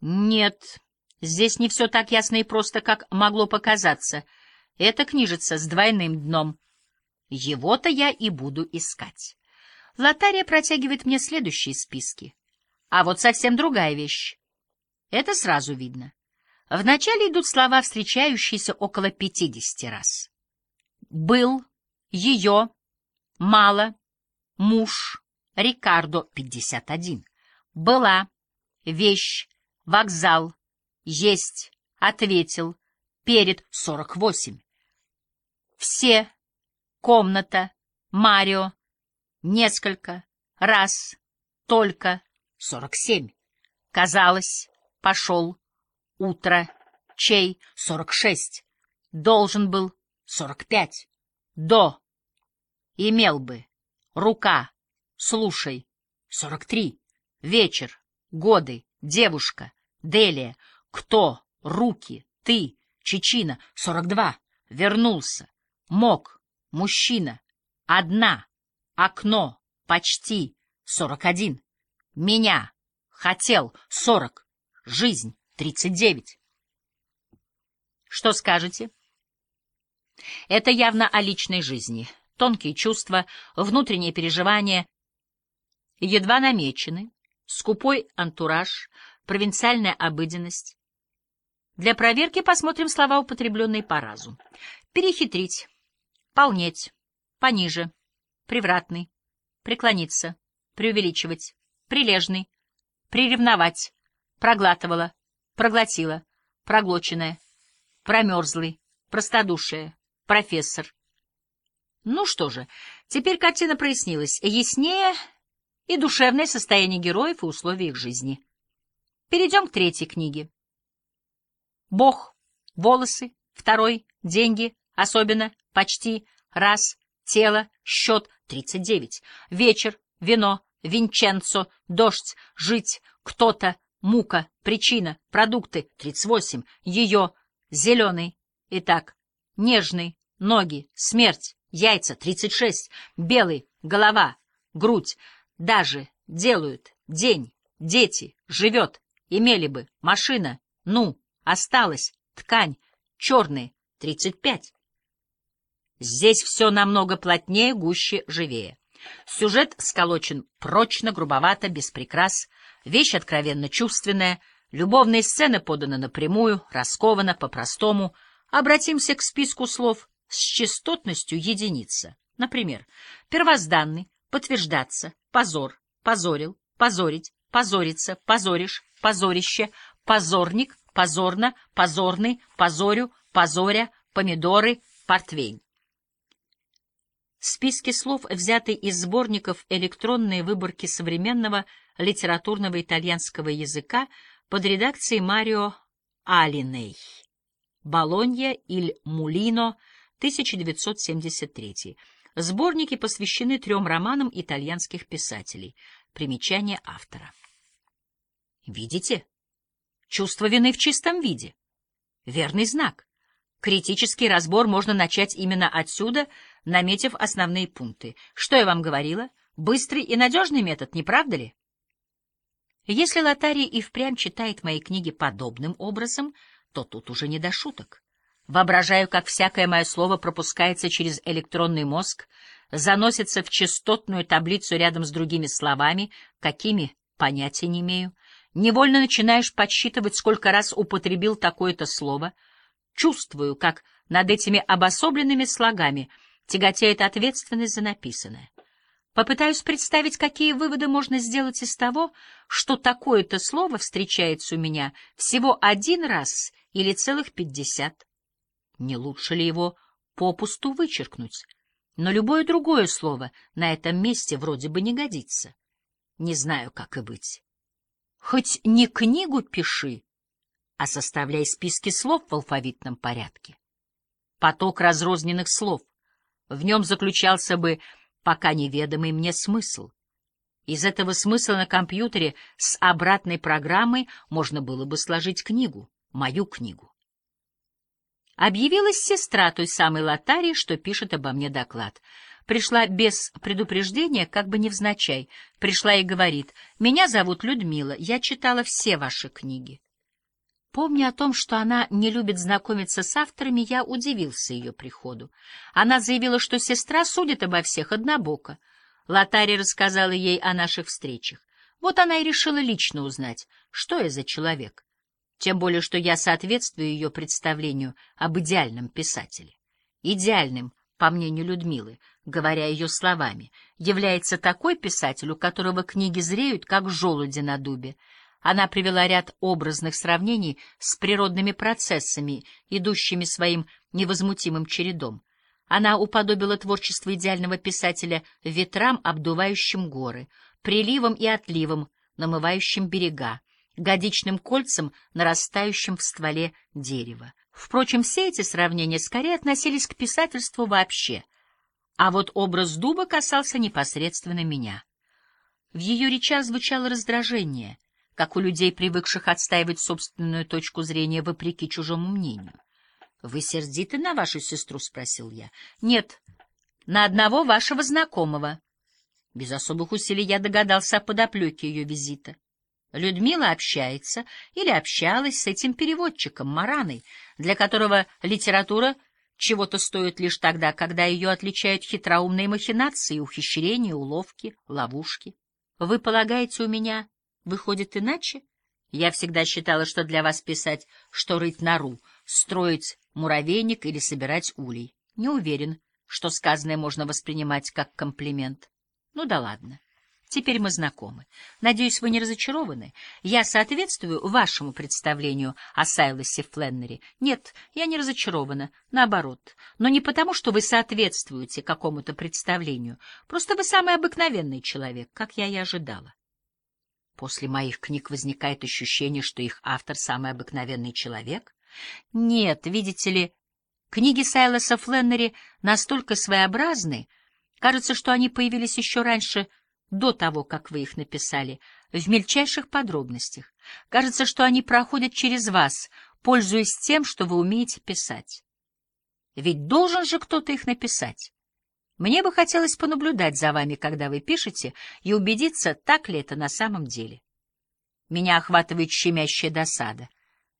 Нет, здесь не все так ясно и просто, как могло показаться. Это книжица с двойным дном. Его-то я и буду искать. Лотария протягивает мне следующие списки. А вот совсем другая вещь. Это сразу видно. Вначале идут слова, встречающиеся около пятидесяти раз. Был, ее, мало, муж, Рикардо, пятьдесят один. Была, вещь, вокзал, есть, ответил, перед, сорок восемь. Все, комната, Марио, несколько, раз, только, сорок семь. Казалось, пошел, утро, чей, сорок шесть. Должен был, сорок пять. До, имел бы, рука, слушай, сорок три. Вечер, годы, девушка, Делия, кто, руки, ты, Чечина, сорок два. Вернулся, мог, мужчина, одна, окно, почти, сорок один. Меня, хотел, сорок, жизнь, тридцать девять. Что скажете? Это явно о личной жизни. Тонкие чувства, внутренние переживания едва намечены, скупой антураж, провинциальная обыденность. Для проверки посмотрим слова, употребленные по разу. Перехитрить, полнеть, пониже, привратный, преклониться, преувеличивать, прилежный, приревновать, проглатывала, проглотила, проглоченная, промерзлый, простодушие, профессор. Ну что же, теперь картина прояснилась. Яснее и душевное состояние героев и условия их жизни. Перейдем к третьей книге. Бог, волосы, второй, деньги, особенно, почти, раз, тело, счет, 39. Вечер, вино, Винченцо, дождь, жить, кто-то, мука, причина, продукты, 38. Ее, зеленый, итак, нежный, ноги, смерть, яйца, 36. Белый, голова, грудь, даже, делают, день, дети, живет, имели бы, машина, ну, осталось, ткань, черные, 35. Здесь все намного плотнее, гуще, живее. Сюжет сколочен прочно, грубовато, без прикрас, вещь откровенно чувственная, любовные сцены поданы напрямую, раскованно, по-простому. Обратимся к списку слов с частотностью единица. Например, первозданный, подтверждаться, позор, позорил, позорить, позориться, позоришь, позорище, позорник, позорно, позорный, позорю, позоря, помидоры, портвейн. Списки слов взяты из сборников «Электронные выборки современного литературного итальянского языка» под редакцией Марио Алиней. Болонья иль Мулино, 1973. Сборники посвящены трем романам итальянских писателей. Примечание автора. Видите? Чувство вины в чистом виде. Верный знак. Критический разбор можно начать именно отсюда, наметив основные пункты. Что я вам говорила? Быстрый и надежный метод, не правда ли? Если Лотарий и впрямь читает мои книги подобным образом, то тут уже не до шуток. Воображаю, как всякое мое слово пропускается через электронный мозг, заносится в частотную таблицу рядом с другими словами, какими, понятия не имею. Невольно начинаешь подсчитывать, сколько раз употребил такое-то слово. Чувствую, как над этими обособленными слогами тяготеет ответственность за написанное. Попытаюсь представить, какие выводы можно сделать из того, что такое-то слово встречается у меня всего один раз или целых пятьдесят. Не лучше ли его попусту вычеркнуть? Но любое другое слово на этом месте вроде бы не годится. Не знаю, как и быть. Хоть не книгу пиши, а составляй списки слов в алфавитном порядке. Поток разрозненных слов. В нем заключался бы пока неведомый мне смысл. Из этого смысла на компьютере с обратной программой можно было бы сложить книгу, мою книгу. Объявилась сестра той самой Лотарии, что пишет обо мне доклад. Пришла без предупреждения, как бы невзначай. Пришла и говорит, «Меня зовут Людмила, я читала все ваши книги. Помня о том, что она не любит знакомиться с авторами, я удивился ее приходу. Она заявила, что сестра судит обо всех однобоко. Латари рассказала ей о наших встречах. Вот она и решила лично узнать, что я за человек. Тем более, что я соответствую ее представлению об идеальном писателе. Идеальным, по мнению Людмилы, говоря ее словами, является такой писатель, у которого книги зреют, как желуди на дубе. Она привела ряд образных сравнений с природными процессами, идущими своим невозмутимым чередом. Она уподобила творчество идеального писателя ветрам, обдувающим горы, приливам и отливам, намывающим берега, годичным кольцам, нарастающим в стволе дерева. Впрочем, все эти сравнения скорее относились к писательству вообще, а вот образ дуба касался непосредственно меня. В ее речах звучало раздражение, как у людей, привыкших отстаивать собственную точку зрения вопреки чужому мнению. — Вы сердиты на вашу сестру? — спросил я. — Нет, на одного вашего знакомого. Без особых усилий я догадался о подоплеке ее визита. Людмила общается или общалась с этим переводчиком Мараной, для которого литература чего-то стоит лишь тогда, когда ее отличают хитроумные махинации, ухищрения, уловки, ловушки. Вы полагаете, у меня выходит иначе? Я всегда считала, что для вас писать, что рыть нору, строить муравейник или собирать улей. Не уверен, что сказанное можно воспринимать как комплимент. Ну да ладно. Теперь мы знакомы. Надеюсь, вы не разочарованы. Я соответствую вашему представлению о Сайлосе Фленнери. Нет, я не разочарована. Наоборот. Но не потому, что вы соответствуете какому-то представлению. Просто вы самый обыкновенный человек, как я и ожидала. После моих книг возникает ощущение, что их автор самый обыкновенный человек? Нет, видите ли, книги Сайлоса Фленнери настолько своеобразны, кажется, что они появились еще раньше до того, как вы их написали, в мельчайших подробностях. Кажется, что они проходят через вас, пользуясь тем, что вы умеете писать. Ведь должен же кто-то их написать. Мне бы хотелось понаблюдать за вами, когда вы пишете, и убедиться, так ли это на самом деле. Меня охватывает щемящая досада.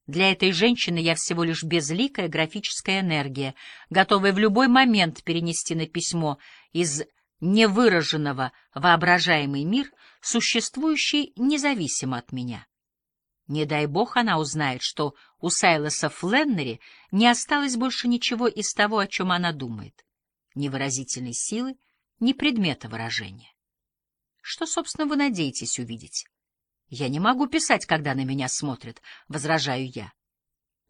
Для этой женщины я всего лишь безликая графическая энергия, готовая в любой момент перенести на письмо из невыраженного воображаемый мир, существующий независимо от меня. Не дай бог она узнает, что у Сайлоса Фленнери не осталось больше ничего из того, о чем она думает. Ни выразительной силы, ни предмета выражения. Что, собственно, вы надеетесь увидеть? Я не могу писать, когда на меня смотрят, — возражаю я.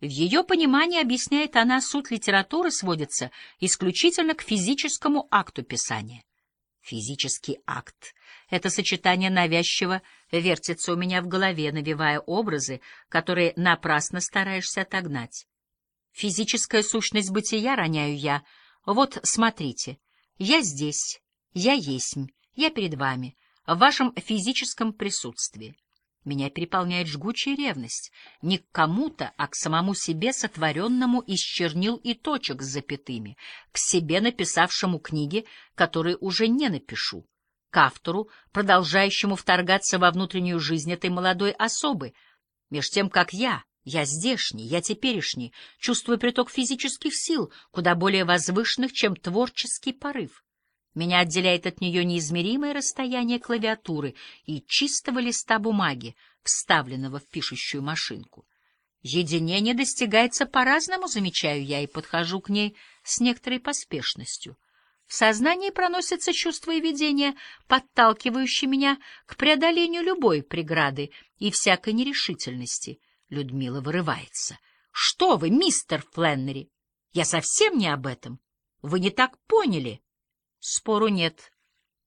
В ее понимании, объясняет она, суть литературы сводится исключительно к физическому акту писания. Физический акт. Это сочетание навязчиво вертится у меня в голове, навевая образы, которые напрасно стараешься отогнать. Физическая сущность бытия роняю я. Вот, смотрите, я здесь, я есмь, я перед вами, в вашем физическом присутствии. Меня переполняет жгучая ревность не к кому-то, а к самому себе, сотворенному из чернил и точек с запятыми, к себе, написавшему книги, которые уже не напишу, к автору, продолжающему вторгаться во внутреннюю жизнь этой молодой особы, меж тем, как я, я здешний, я теперешний, чувствую приток физических сил, куда более возвышенных, чем творческий порыв. Меня отделяет от нее неизмеримое расстояние клавиатуры и чистого листа бумаги, вставленного в пишущую машинку. Единение достигается по-разному, замечаю я, и подхожу к ней с некоторой поспешностью. В сознании проносятся чувства и видения, подталкивающие меня к преодолению любой преграды и всякой нерешительности. Людмила вырывается. — Что вы, мистер Фленнери? Я совсем не об этом. Вы не так поняли. Спору нет.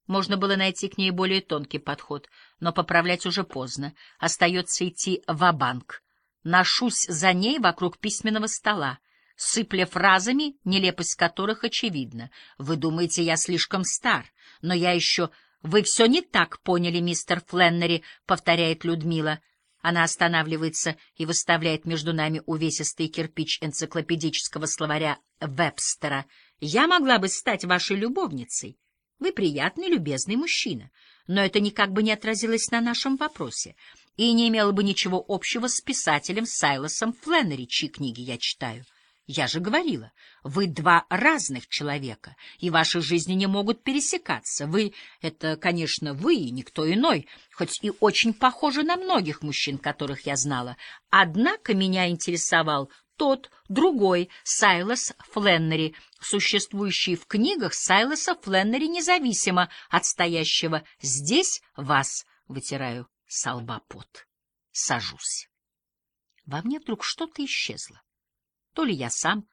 Можно было найти к ней более тонкий подход, но поправлять уже поздно. Остается идти в банк Ношусь за ней вокруг письменного стола, сыпля фразами, нелепость которых очевидна. Вы думаете, я слишком стар, но я еще... Вы все не так поняли, мистер Фленнери, — повторяет Людмила. Она останавливается и выставляет между нами увесистый кирпич энциклопедического словаря Вебстера — я могла бы стать вашей любовницей. Вы приятный, любезный мужчина, но это никак бы не отразилось на нашем вопросе. и не имела бы ничего общего с писателем Сайлосом Фленнери, чьи книги я читаю. Я же говорила, вы два разных человека, и ваши жизни не могут пересекаться. Вы — это, конечно, вы и никто иной, хоть и очень похожи на многих мужчин, которых я знала. Однако меня интересовал тот, другой, Сайлос Фленнери, существующий в книгах Сайлоса Фленнери независимо от стоящего здесь вас, вытираю со лба пот, сажусь. Во мне вдруг что-то исчезло. То ли я сам,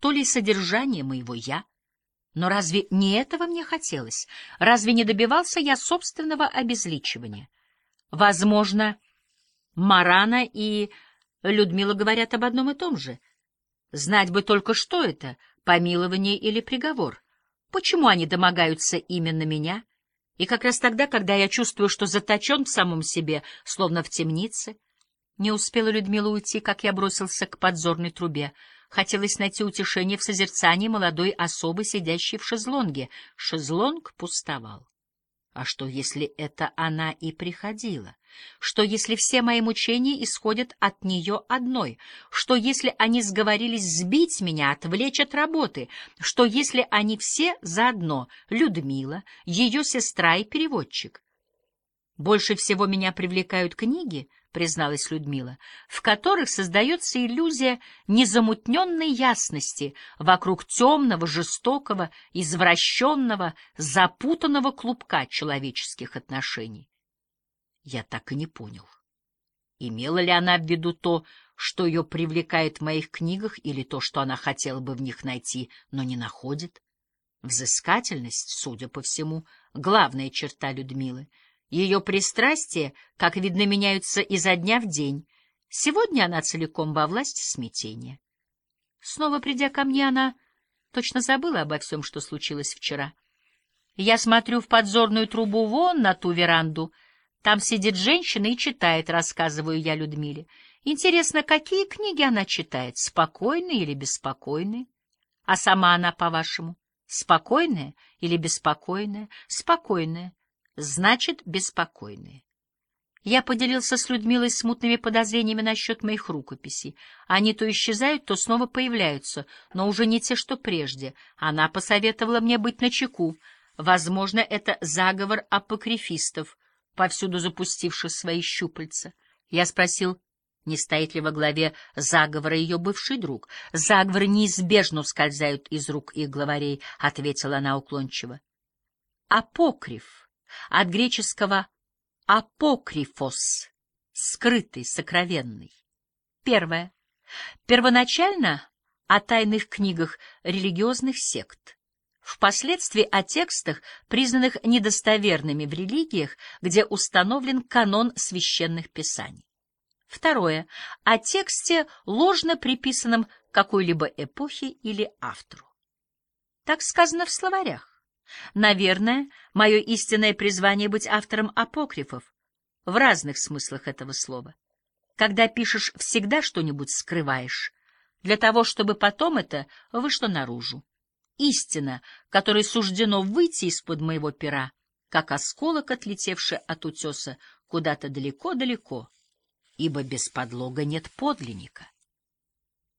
то ли содержание моего «я». Но разве не этого мне хотелось? Разве не добивался я собственного обезличивания? Возможно, Марана и Людмила говорят об одном и том же. Знать бы только, что это, помилование или приговор. Почему они домогаются именно меня? И как раз тогда, когда я чувствую, что заточен в самом себе, словно в темнице. Не успела Людмила уйти, как я бросился к подзорной трубе. Хотелось найти утешение в созерцании молодой особы, сидящей в шезлонге. Шезлонг пустовал. А что, если это она и приходила? Что, если все мои мучения исходят от нее одной? Что, если они сговорились сбить меня, отвлечь от работы? Что, если они все заодно, Людмила, ее сестра и переводчик? Больше всего меня привлекают книги —— призналась Людмила, — в которых создается иллюзия незамутненной ясности вокруг темного, жестокого, извращенного, запутанного клубка человеческих отношений. Я так и не понял, имела ли она в виду то, что ее привлекает в моих книгах, или то, что она хотела бы в них найти, но не находит. Взыскательность, судя по всему, главная черта Людмилы — ее пристрастия, как видно, меняются изо дня в день. Сегодня она целиком во власти смятения. Снова придя ко мне, она точно забыла обо всем, что случилось вчера. Я смотрю в подзорную трубу вон на ту веранду. Там сидит женщина и читает, рассказываю я Людмиле. Интересно, какие книги она читает, спокойные или беспокойные? А сама она, по-вашему, спокойная или беспокойная? Спокойная значит, беспокойные. Я поделился с Людмилой смутными подозрениями насчет моих рукописей. Они то исчезают, то снова появляются, но уже не те, что прежде. Она посоветовала мне быть начеку. Возможно, это заговор апокрифистов, повсюду запустивших свои щупальца. Я спросил, не стоит ли во главе заговора ее бывший друг. Заговоры неизбежно ускользают из рук их главарей, — ответила она уклончиво. Апокриф от греческого «апокрифос» — скрытый, сокровенный. Первое. Первоначально о тайных книгах религиозных сект. Впоследствии о текстах, признанных недостоверными в религиях, где установлен канон священных писаний. Второе. О тексте, ложно приписанном какой-либо эпохе или автору. Так сказано в словарях. Наверное, мое истинное призвание — быть автором апокрифов в разных смыслах этого слова. Когда пишешь, всегда что-нибудь скрываешь, для того, чтобы потом это вышло наружу. Истина, которой суждено выйти из-под моего пера, как осколок, отлетевший от утеса куда-то далеко-далеко, ибо без подлога нет подлинника.